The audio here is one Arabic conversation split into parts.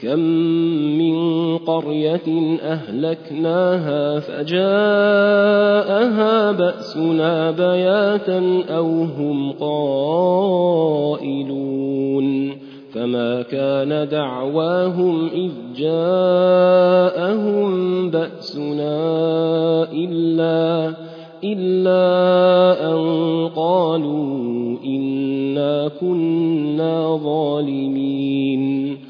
وكم من قرية أهلكناها فجاءها بأسنا بياتا أو هم قائلون فما كان دعواهم إذ جاءهم بأسنا إلا إلا أن قالوا إنا كنا ظالمين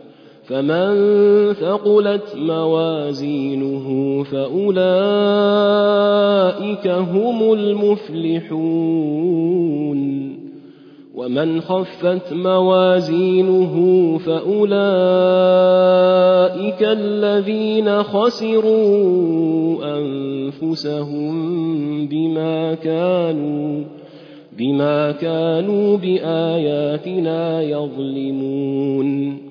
فمن ثقلت موازينه فأولئك هم المفلحون ومن خفت موازينه فأولئك الذين خسروا أنفسهم بما كانوا بما كانوا بآياتنا يظلمون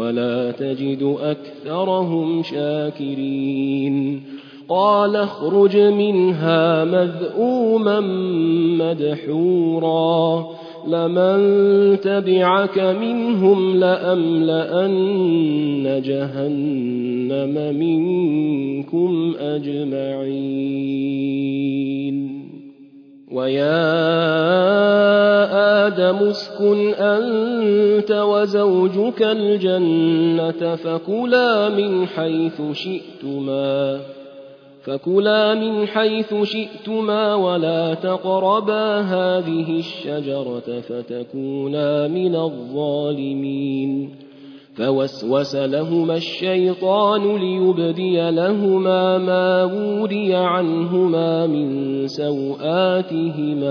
ولا تجد أكثرهم شاكرين قال اخرج منها مذءوما مدحورا لمن تبعك منهم لأملأن جهنم منكم أجمعين ويا اسكن أنت وزوجك الجنة فكلا من حيث شئتما فكلا من حيث شئتما ولا تقربا هذه الشجرة فتكونا من الظالمين. فوسوس لهما الشيطان ليبدي لهما ما وري عنهما من سوآتهما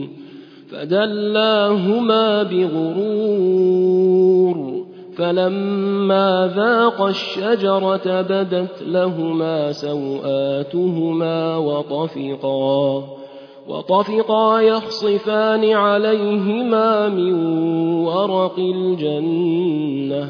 فدلاهما بغرور فلما ذاقا الشجرة بدت لهما سوآتهما وطفقا وطفقا يخصفان عليهما من ورق الجنة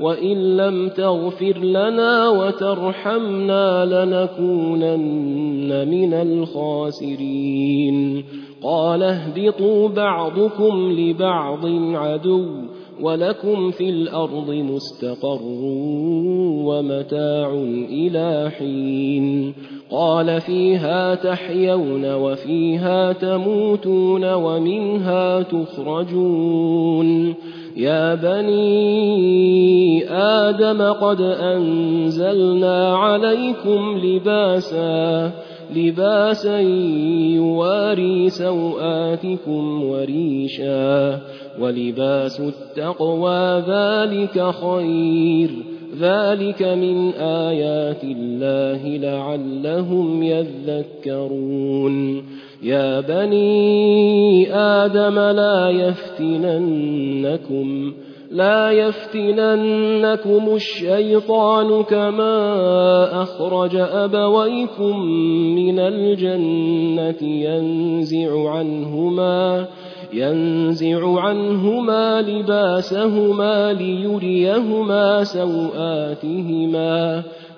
وإن لم تغفر لنا وترحمنا لنكونن من الخاسرين. قال اهبطوا بعضكم لبعض عدو ولكم في الأرض مستقر ومتاع إلى حين. قال فيها تحيون وفيها تموتون ومنها تخرجون. يا بني آدم قد أنزلنا عليكم لباسا لباسا يواري سوآتكم وريشا ولباس التقوى ذلك خير ذلك من آيات الله لعلهم يذكرون. يا بني آدم لا يفتننكم لا يفتننكم الشيطان كما أخرج أبويكم من الجنة ينزع عنهما ينزع عنهما لباسهما ليريهما سوآتهما.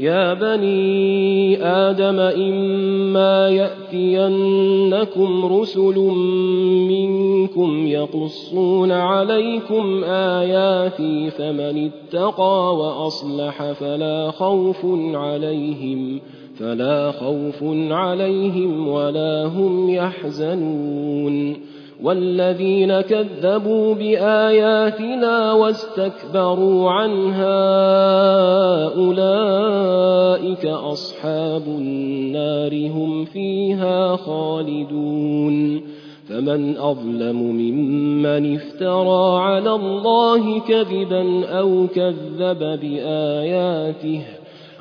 يا بني آدم إما يأتينكم رسل منكم يقصون عليكم آياتي فمن اتقى وأصلح فلا خوف عليهم فلا خوف عليهم ولا هم يحزنون والذين كذبوا بآياتنا واستكبروا عنها أولئك أصحاب النار هم فيها خالدون فمن أظلم ممن افترى على الله كذبا أو كذب بآياته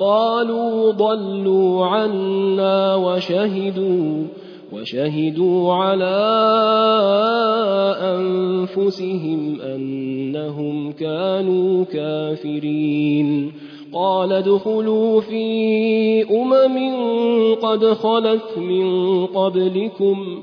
قالوا ضلوا عنا وشهدوا وشهدوا على أنفسهم أنهم كانوا كافرين. قال ادخلوا في أمم قد خلت من قبلكم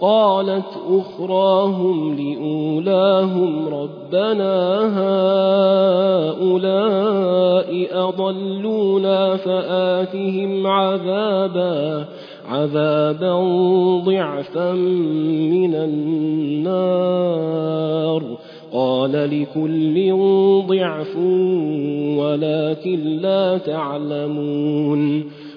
قالت أخراهم لأولاهم ربنا هؤلاء أضلونا فآتهم عذابا عذابا ضعفا من النار. قال لكل ضعف ولكن لا تعلمون.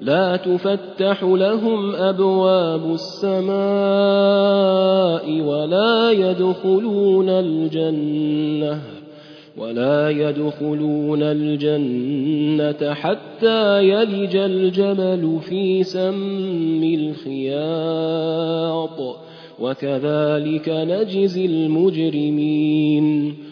لا تفتح لهم أبواب السماء ولا يدخلون الجنة ولا يدخلون الجنة حتى يلج الجمل في سم الخياط. وكذلك نجزي المجرمين.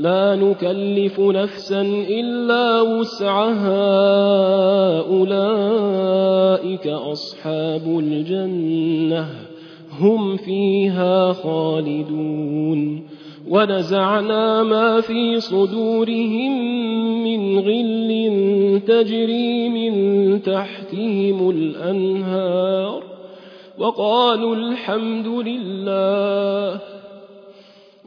لا نكلف نفسا إلا وسعها أولئك أصحاب الجنة هم فيها خالدون. ونزعنا ما في صدورهم من غل تجري من تحتهم الأنهار وقالوا الحمد لله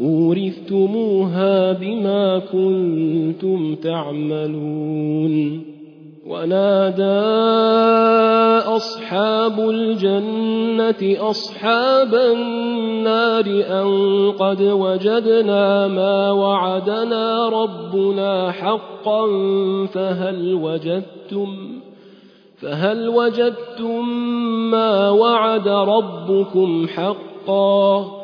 أورثتموها بما كنتم تعملون ونادى أصحاب الجنة أصحاب النار أن قد وجدنا ما وعدنا ربنا حقا فهل وجدتم فهل وجدتم ما وعد ربكم حقا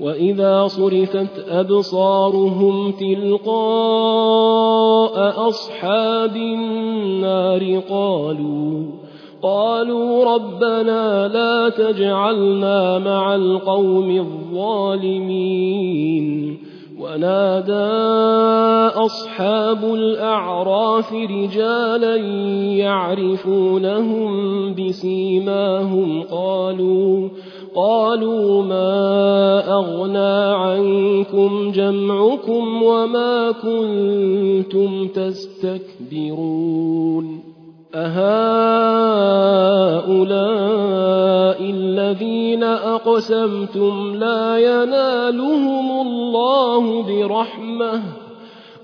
وإذا صرفت أبصارهم تلقاء أصحاب النار قالوا قالوا ربنا لا تجعلنا مع القوم الظالمين. ونادى أصحاب الأعراف رجالا يعرفونهم بسيماهم قالوا قالوا ما أغنى عنكم جمعكم وما كنتم تستكبرون أهؤلاء الذين أقسمتم لا ينالهم الله برحمة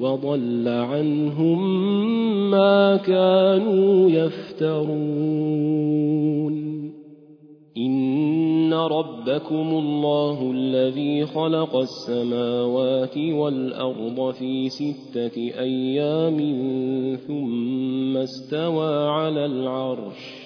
وضل عنهم ما كانوا يفترون. إن ربكم الله الذي خلق السماوات والأرض في ستة أيام ثم استوى على العرش.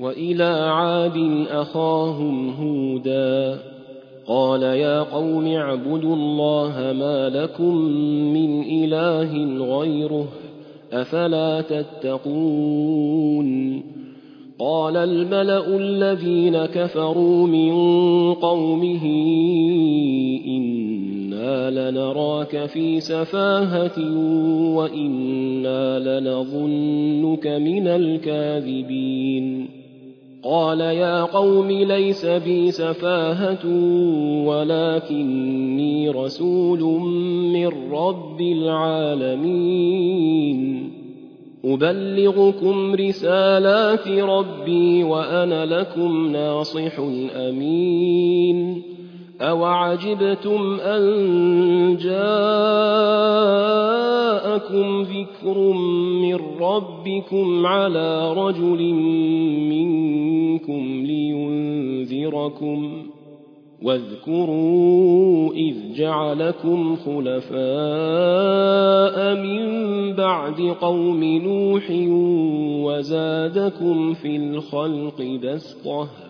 وإلى عاد أخاهم هودا قال يا قوم اعبدوا الله ما لكم من إله غيره أفلا تتقون قال الملأ الذين كفروا من قومه إنا لنراك في سفاهة وإنا لنظنك من الكاذبين قال يا قوم ليس بي سفاهة ولكني رسول من رب العالمين. أبلغكم رسالات ربي وأنا لكم ناصح امين اوعجبتم ان جاءكم ذكر من ربكم على رجل منكم لينذركم واذكروا اذ جعلكم خلفاء من بعد قوم نوح وزادكم في الخلق بسطه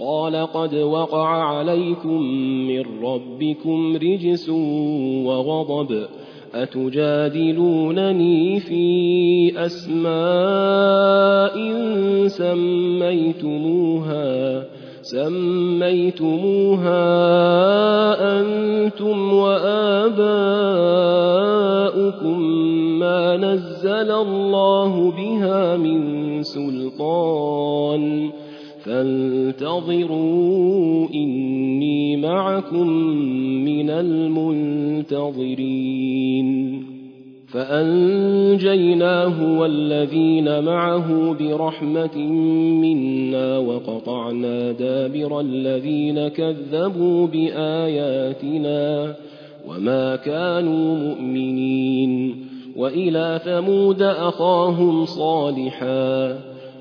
قال قد وقع عليكم من ربكم رجس وغضب أتجادلونني في أسماء سميتموها سميتموها أنتم وآباؤكم ما نزل الله بها من سلطان فانتظروا إني معكم من المنتظرين. فأنجيناه والذين معه برحمة منا وقطعنا دابر الذين كذبوا بآياتنا وما كانوا مؤمنين. وإلى ثمود أخاهم صالحا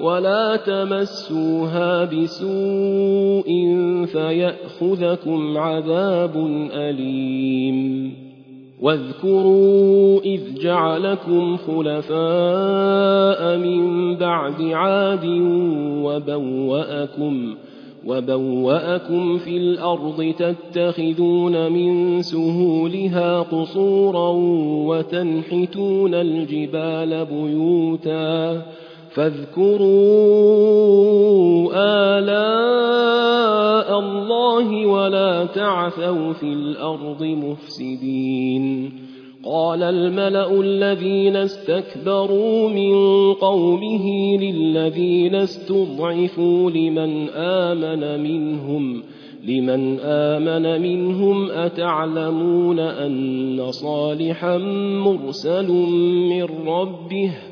ولا تمسوها بسوء فيأخذكم عذاب أليم واذكروا إذ جعلكم خلفاء من بعد عاد وبوأكم وبوأكم في الأرض تتخذون من سهولها قصورا وتنحتون الجبال بيوتا فاذكروا آلاء الله ولا تعثوا في الأرض مفسدين. قال الملأ الذين استكبروا من قومه للذين استضعفوا لمن آمن منهم لمن آمن منهم أتعلمون أن صالحا مرسل من ربه؟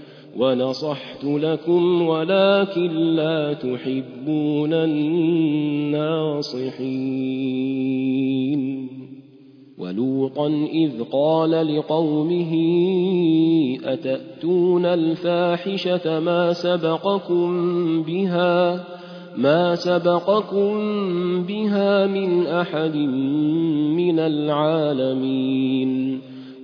ونصحت لكم ولكن لا تحبون الناصحين. ولوطا إذ قال لقومه أتأتون الفاحشة ما سبقكم بها؟ ما سبقكم بها من أحد من العالمين.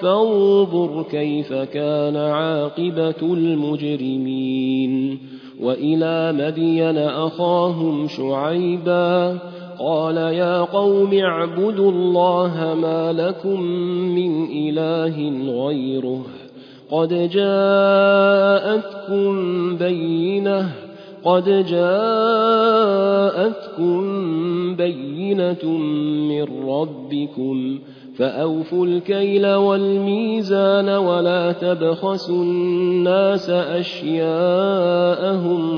فانظر كيف كان عاقبة المجرمين. وإلى مدين أخاهم شعيبا قال يا قوم اعبدوا الله ما لكم من إله غيره. قد جاءتكم بينة قد جاءتكم بينة من ربكم. فأوفوا الكيل والميزان ولا تبخسوا الناس أشياءهم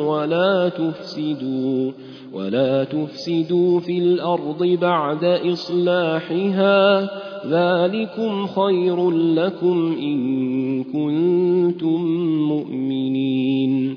ولا تفسدوا ولا تفسدوا في الأرض بعد إصلاحها ذلكم خير لكم إن كنتم مؤمنين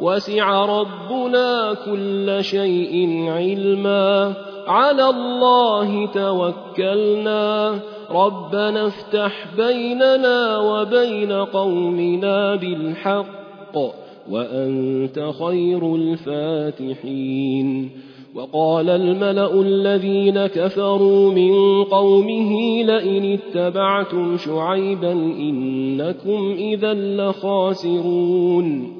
وسع ربنا كل شيء علما. على الله توكلنا. ربنا افتح بيننا وبين قومنا بالحق وأنت خير الفاتحين. وقال الملأ الذين كفروا من قومه لئن اتبعتم شعيبا إنكم إذا لخاسرون.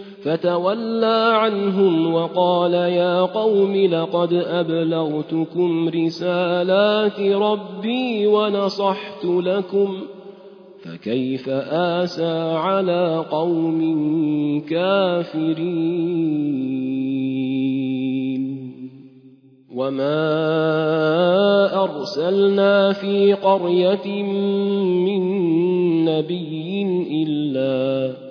فتولى عنهم وقال يا قوم لقد أبلغتكم رسالات ربي ونصحت لكم فكيف آسى على قوم كافرين وما أرسلنا في قرية من نبي إلا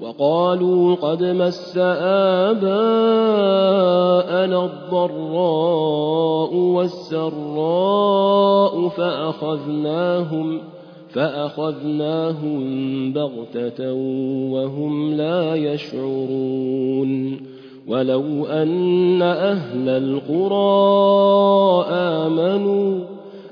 وقالوا قد مس آباءنا الضراء والسراء فأخذناهم فأخذناهم بغتة وهم لا يشعرون ولو أن أهل القرى آمنوا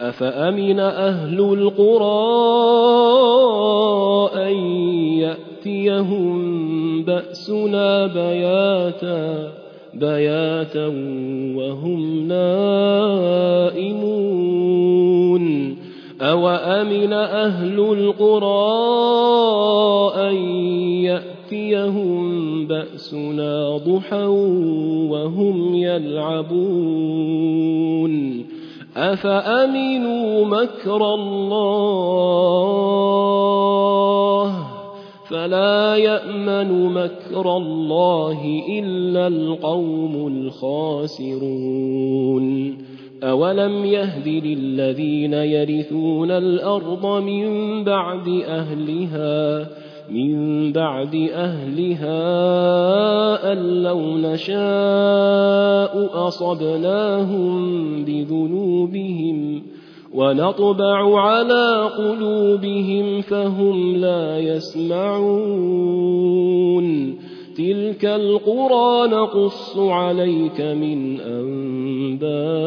أفأمن أهل القرى أن يأتيهم بأسنا بياتا بياتا وهم نائمون؟ أوأمن أهل القرى أن يأتيهم بأسنا ضحى وهم يلعبون؟ أفأمنوا مكر الله فلا يأمن مكر الله إلا القوم الخاسرون أولم يهد للذين يرثون الأرض من بعد أهلها من بعد أهلها أن لو نشاء أصبناهم بذنوبهم ونطبع على قلوبهم فهم لا يسمعون. تلك القرى نقص عليك من أنبائها.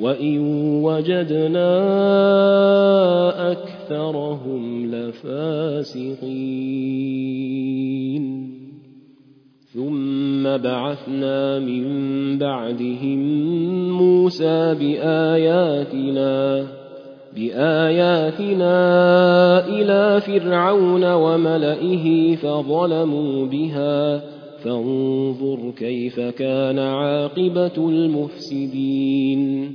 وإن وجدنا أكثرهم لفاسقين ثم بعثنا من بعدهم موسى بآياتنا بآياتنا إلى فرعون وملئه فظلموا بها فانظر كيف كان عاقبة المفسدين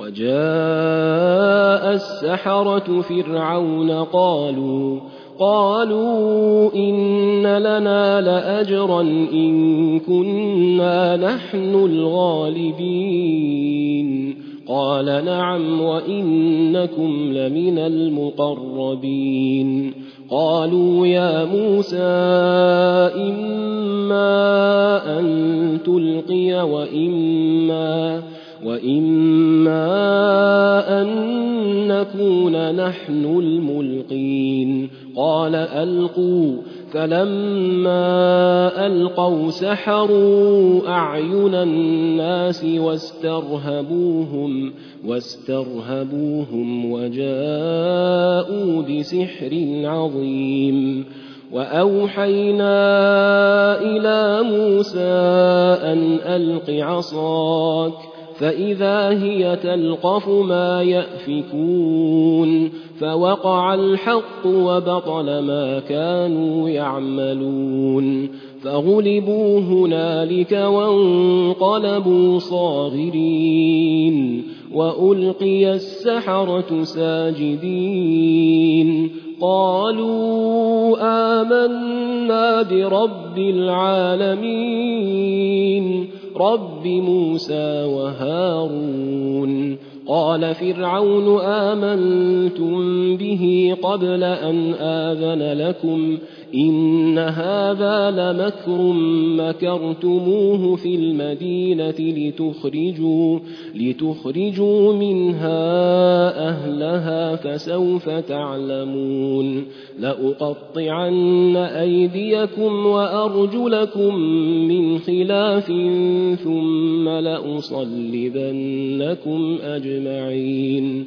وجاء السحرة فرعون قالوا قالوا إن لنا لأجرا إن كنا نحن الغالبين. قال نعم وإنكم لمن المقربين. قالوا يا موسى إما أن تلقي وإما وإما أن نكون نحن الملقين قال ألقوا فلما ألقوا سحروا أعين الناس واسترهبوهم واسترهبوهم وجاءوا بسحر عظيم وأوحينا إلى موسى أن ألق عصاك فإذا هي تلقف ما يأفكون فوقع الحق وبطل ما كانوا يعملون فغلبوا هنالك وانقلبوا صاغرين وألقي السحرة ساجدين قالوا آمنا برب العالمين رب موسى وهارون قال فرعون آمنتم به قبل أن آذن لكم إن هذا لمكر مكرتموه في المدينة لتخرجوا, لتخرجوا منها أهلها فسوف تعلمون. لأقطعن أيديكم وأرجلكم من خلاف ثم لأصلبنكم أجمعين.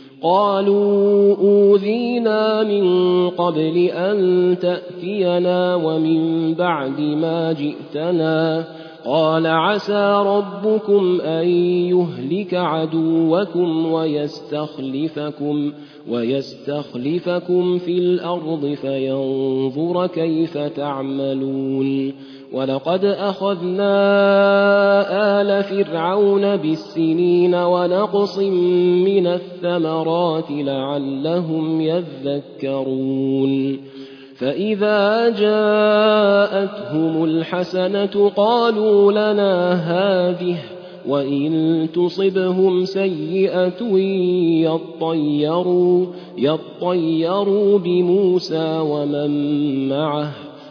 قالوا أوذينا من قبل أن تأتينا ومن بعد ما جئتنا. قال عسى ربكم أن يهلك عدوكم ويستخلفكم ويستخلفكم في الأرض فينظر كيف تعملون. ولقد اخذنا ال فرعون بالسنين ونقص من الثمرات لعلهم يذكرون فاذا جاءتهم الحسنه قالوا لنا هذه وان تصبهم سيئه يطيروا يطيروا بموسى ومن معه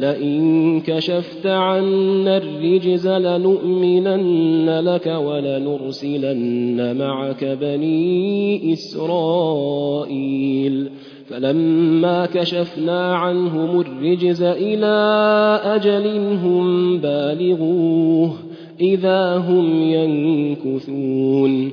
لئن كشفت عنا الرجز لنؤمنن لك ولنرسلن معك بني إسرائيل. فلما كشفنا عنهم الرجز إلى أجل هم بالغوه إذا هم ينكثون.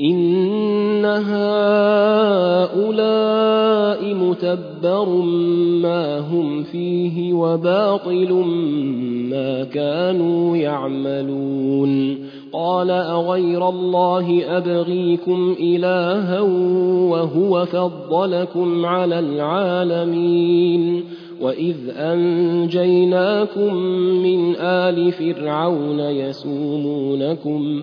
ان هؤلاء متبر ما هم فيه وباطل ما كانوا يعملون قال اغير الله ابغيكم الها وهو فضلكم على العالمين واذ انجيناكم من ال فرعون يسومونكم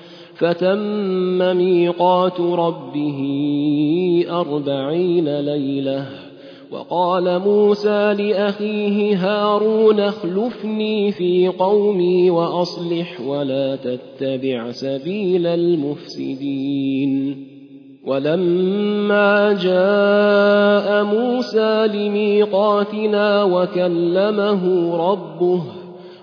فتم ميقات ربه أربعين ليلة وقال موسى لأخيه هارون اخلفني في قومي وأصلح ولا تتبع سبيل المفسدين ولما جاء موسى لميقاتنا وكلمه ربه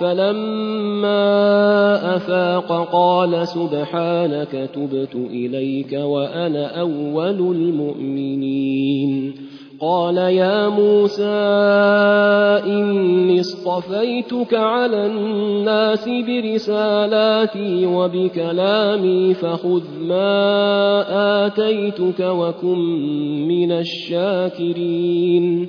فلما أفاق قال سبحانك تبت إليك وأنا أول المؤمنين قال يا موسى إني اصطفيتك على الناس برسالاتي وبكلامي فخذ ما آتيتك وكن من الشاكرين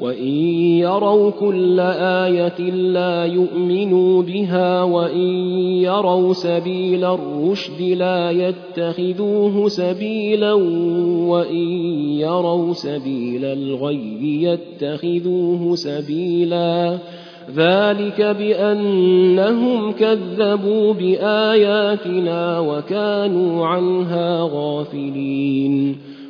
وإن يروا كل آية لا يؤمنوا بها وإن يروا سبيل الرشد لا يتخذوه سبيلا وإن يروا سبيل الغي يتخذوه سبيلا ذلك بأنهم كذبوا بآياتنا وكانوا عنها غافلين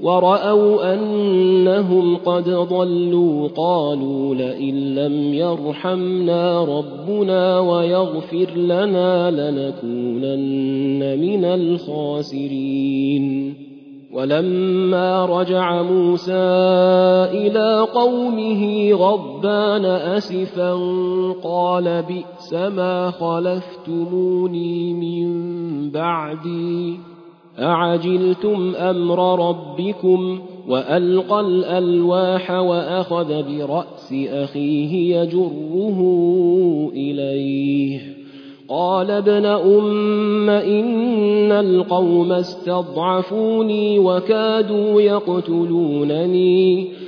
ورأوا أنهم قد ضلوا قالوا لئن لم يرحمنا ربنا ويغفر لنا لنكونن من الخاسرين. ولما رجع موسى إلى قومه غضبان أسفا قال بئس ما خلفتموني من بعدي. أعجلتم أمر ربكم وألقى الألواح وأخذ برأس أخيه يجره إليه قال ابن أم إن القوم استضعفوني وكادوا يقتلونني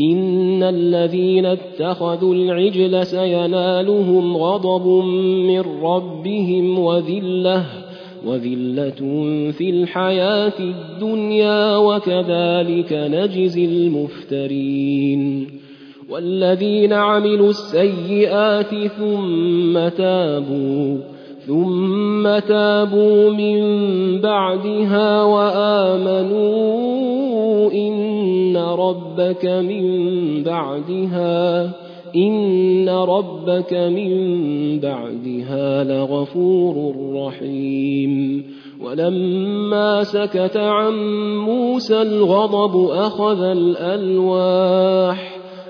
إن الذين اتخذوا العجل سينالهم غضب من ربهم وذلة وذلة في الحياة الدنيا وكذلك نجزي المفترين والذين عملوا السيئات ثم تابوا ثم تابوا من بعدها وآمنوا إن ربك من بعدها إن ربك من بعدها لغفور رحيم. ولما سكت عن موسى الغضب أخذ الألواح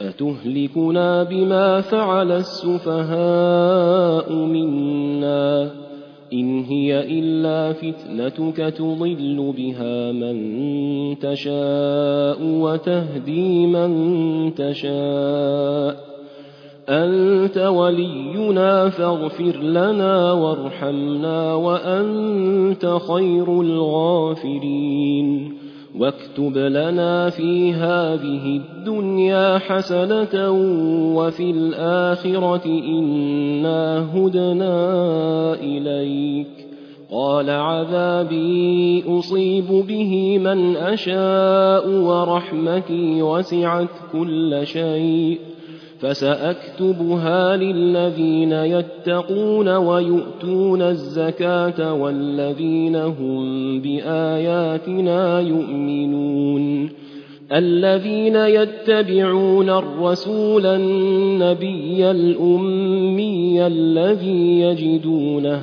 أتهلكنا بما فعل السفهاء منا إن هي إلا فتنتك تضل بها من تشاء وتهدي من تشاء أنت ولينا فاغفر لنا وارحمنا وأنت خير الغافرين واكتب لنا في هذه الدنيا حسنة وفي الآخرة إنا هدنا إليك. قال عذابي أصيب به من أشاء ورحمتي وسعت كل شيء. فسأكتبها للذين يتقون ويؤتون الزكاة والذين هم بآياتنا يؤمنون. الذين يتبعون الرسول النبي الأمي الذي يجدونه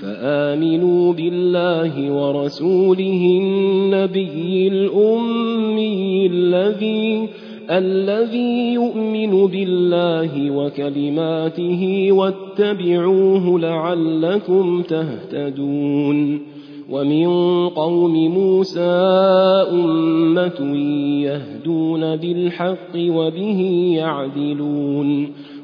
فآمنوا بالله ورسوله النبي الأمي الذي الذي يؤمن بالله وكلماته واتبعوه لعلكم تهتدون ومن قوم موسى أمة يهدون بالحق وبه يعدلون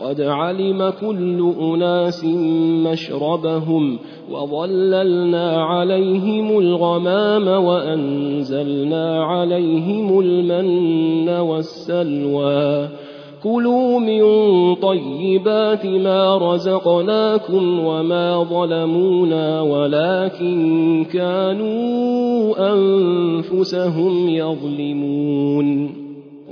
قد علم كل أناس مشربهم وظللنا عليهم الغمام وأنزلنا عليهم المن والسلوى. كلوا من طيبات ما رزقناكم وما ظلمونا ولكن كانوا أنفسهم يظلمون.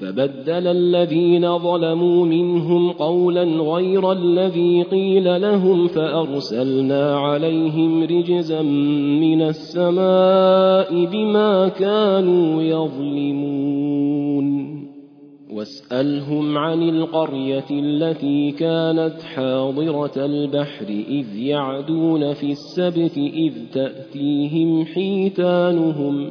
فبدل الذين ظلموا منهم قولا غير الذي قيل لهم فأرسلنا عليهم رجزا من السماء بما كانوا يظلمون. واسألهم عن القرية التي كانت حاضرة البحر إذ يعدون في السبت إذ تأتيهم حيتانهم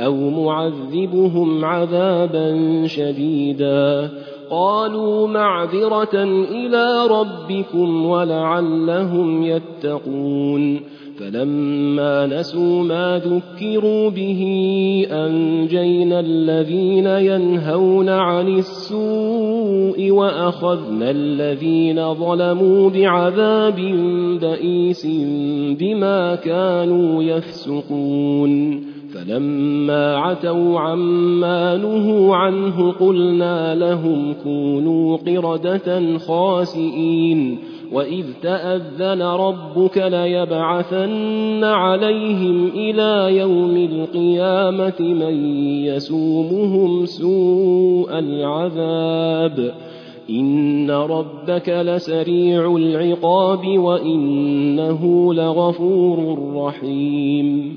أو معذبهم عذابا شديدا قالوا معذرة إلى ربكم ولعلهم يتقون فلما نسوا ما ذكروا به أنجينا الذين ينهون عن السوء وأخذنا الذين ظلموا بعذاب بئيس بما كانوا يفسقون فلما عتوا عما نهوا عنه قلنا لهم كونوا قردة خاسئين وإذ تأذن ربك ليبعثن عليهم إلى يوم القيامة من يسومهم سوء العذاب. إن ربك لسريع العقاب وإنه لغفور رحيم.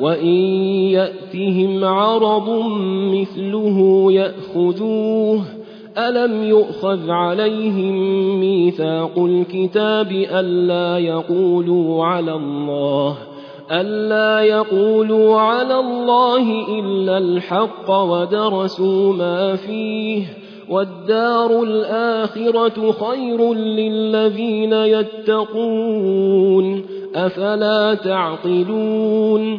وان ياتهم عرض مثله ياخذوه الم يؤخذ عليهم ميثاق الكتاب الا يقولوا على الله ألا يقولوا على الله إلا الحق ودرسوا ما فيه والدار الآخرة خير للذين يتقون أفلا تعقلون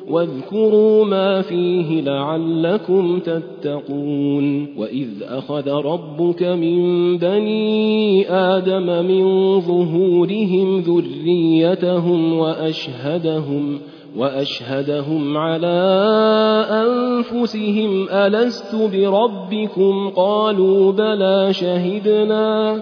واذكروا ما فيه لعلكم تتقون. وإذ أخذ ربك من بني آدم من ظهورهم ذريتهم وأشهدهم وأشهدهم على أنفسهم ألست بربكم؟ قالوا بلى شهدنا.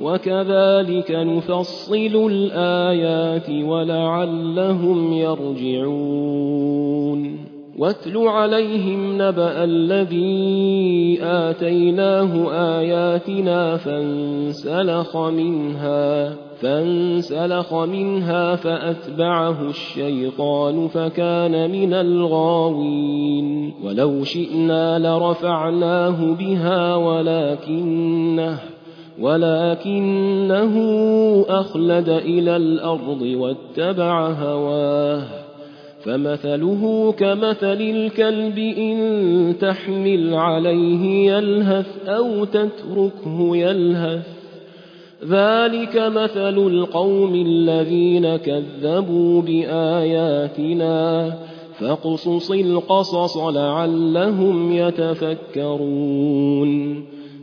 وكذلك نفصل الآيات ولعلهم يرجعون. واتل عليهم نبأ الذي آتيناه آياتنا فانسلخ منها فانسلخ منها فأتبعه الشيطان فكان من الغاوين. ولو شئنا لرفعناه بها ولكنه ولكنه أخلد إلى الأرض واتبع هواه فمثله كمثل الكلب إن تحمل عليه يلهث أو تتركه يلهث ذلك مثل القوم الذين كذبوا باياتنا فاقصص القصص لعلهم يتفكرون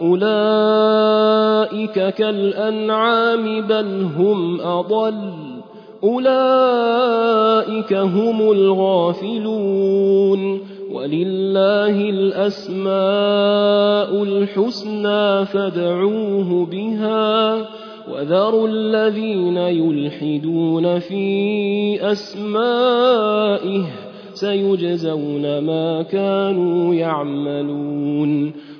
اولئك كالانعام بل هم اضل اولئك هم الغافلون ولله الاسماء الحسنى فادعوه بها وذروا الذين يلحدون في اسمائه سيجزون ما كانوا يعملون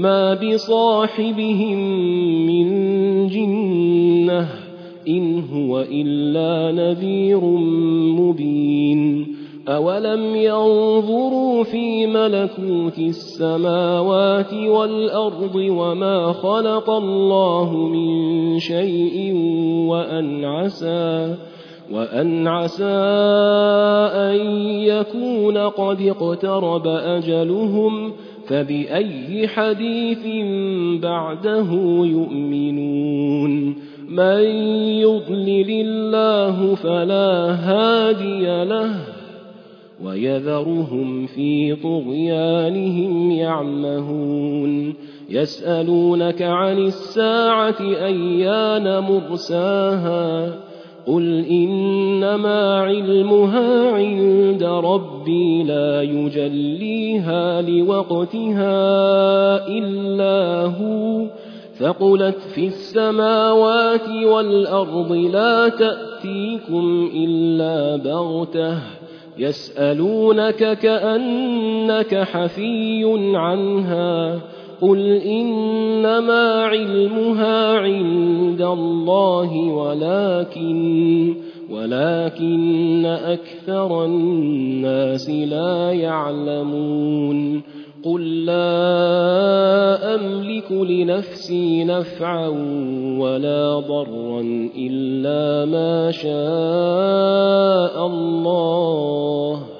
ما بصاحبهم من جنه ان هو الا نذير مبين اولم ينظروا في ملكوت السماوات والارض وما خلق الله من شيء وان عسى وان عسى ان يكون قد اقترب اجلهم فبأي حديث بعده يؤمنون؟ من يضلل الله فلا هادي له ويذرهم في طغيانهم يعمهون. يسألونك عن الساعة أيان مرساها؟ قل انما علمها عند ربي لا يجليها لوقتها الا هو ثقلت في السماوات والارض لا تاتيكم الا بغته يسالونك كانك حفي عنها قل انما علمها عند الله ولكن ولكن أكثر الناس لا يعلمون قل لا املك لنفسي نفعا ولا ضرا الا ما شاء الله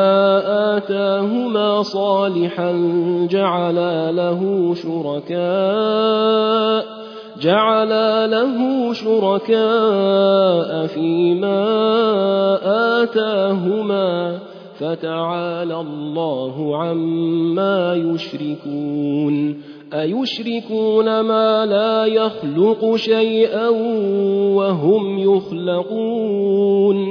آتاهما صالحا جعلا له شركاء جعلا له شركاء فيما آتاهما فتعالى الله عما يشركون أيشركون ما لا يخلق شيئا وهم يخلقون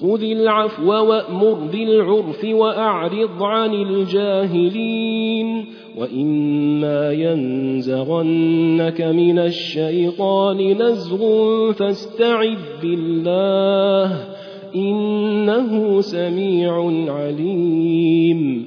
خذ العفو وأمر بالعرف وأعرض عن الجاهلين وإما ينزغنك من الشيطان نزغ فاستعذ بالله إنه سميع عليم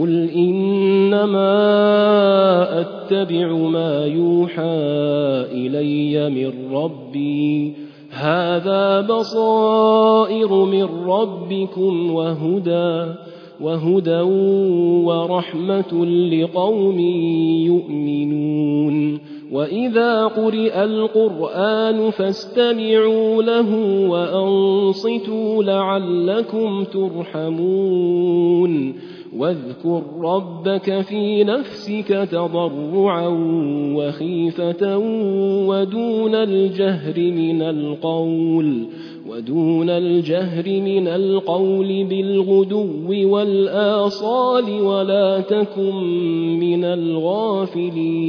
قل إنما أتبع ما يوحى إلي من ربي. هذا بصائر من ربكم وهدى وهدى ورحمة لقوم يؤمنون. وإذا قرئ القرآن فاستمعوا له وأنصتوا لعلكم ترحمون. واذكر ربك في نفسك تضرعا وخيفة ودون الجهر من القول ودون الجهر من القول بالغدو والآصال ولا تكن من الغافلين.